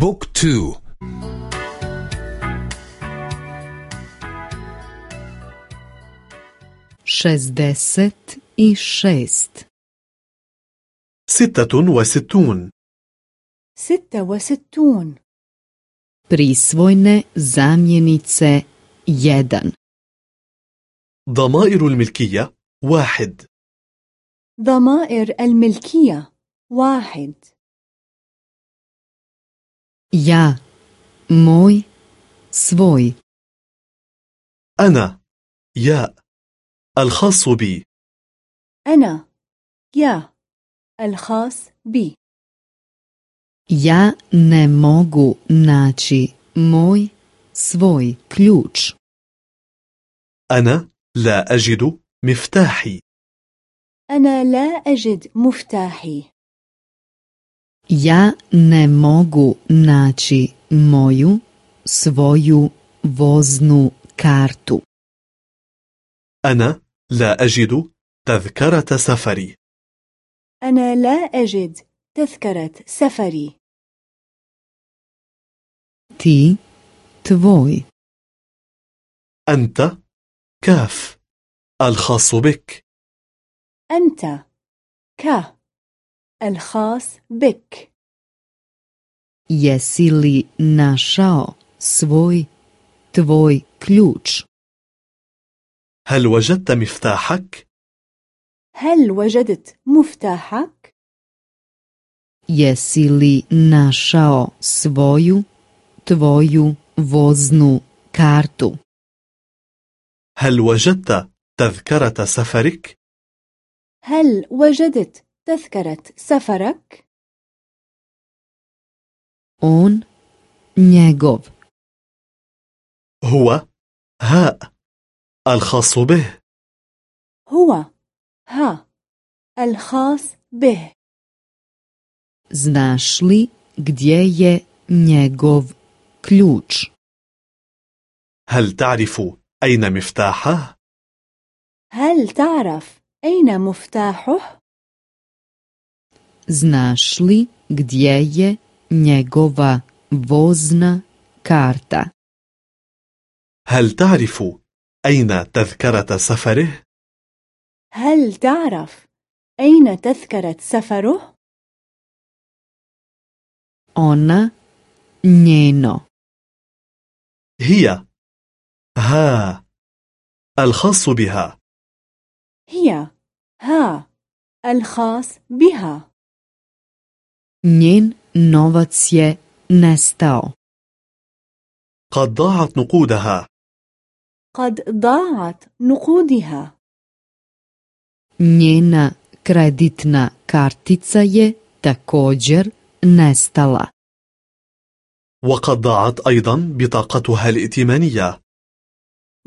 بوك تو. شزدست i šest. ستة وستون. ستة وستون. Prisvojne zamjenice jedan. ضمائر الملكية واحد. ضمائر الملكية واحد. Ja, moj, svoj. أنا يا الخاص بي أنا يا الخاص بي Ja ne mogu naći moj, svoj ključ. أنا لا أجد مفتاحي أنا لا أجد مفتاحي Ja ne mogu naći moju, svoju voznu kartu. أنا لا أجد تذكرة سفري. أنا لا أجد تذكرة سفري. Ti, tvoj. أنت كاف. الخاص بك. أنت ك الخاص بك. يسيلي ناشاو سوي تفوي ключ هل وجدت مفتاحك؟ هل وجدت مفتاحك؟ يسيلي ناشاو свою تفوي возну كارتو هل وجدت تذكرة سفرك؟ هل وجدت تذكرة سفرك؟ On, njegov. هو هاء الخاص به هو ها الخاص به Znaš li gdje je njegov ključ? هل تعرف أين مفتاحه؟ هل تعرف أين مفتاحه؟ Znaš li gdje je njegova vozna karta? هل تعرف أين تذكرة سفره؟ هل تعرف أين تذكرة سفره؟ Ona, njeno. هي ها الخاص بها هي ها الخاص بها Njen novac je nestao. قد ضاعت نقودها قد ضاعت نقودها Njena kreditna kartica je također nestala. وقد ضاعت أيضا بطاقتها الائتمانية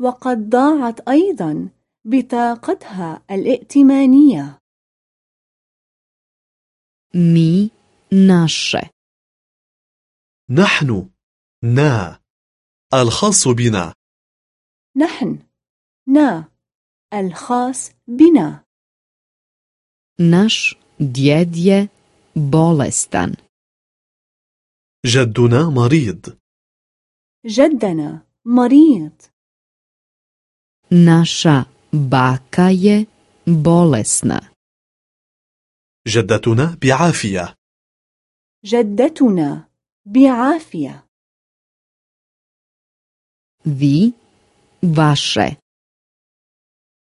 وقد ضاعت أيضا بطاقتها الائتمانية Mi naše. نحن نا الخاص بنا نحن نا الخاص بنا djed je bolestan. جدنا مريض جدنا مريض Naša baka je bolesna. جدتنا بعافية جدتنا بعافية. Vi, vaše.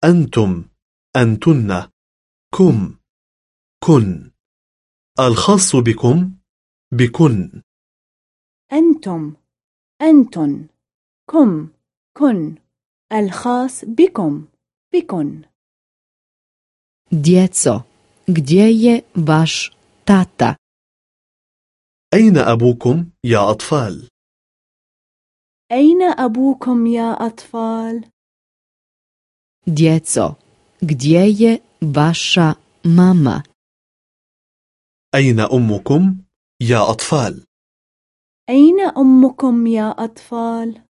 أنتم أنتن كم كن. الخاص بكم بكن. أنتم أنتن كم كن. الخاص بكم بكن. Djeco, gdje je vaš tata? أين أبوكم يا أطفال؟ أين أبوكم يا أطفال؟ Djeco, gdje je vaša mama? أين أمكم يا أطفال؟ أين أمكم يا أطفال؟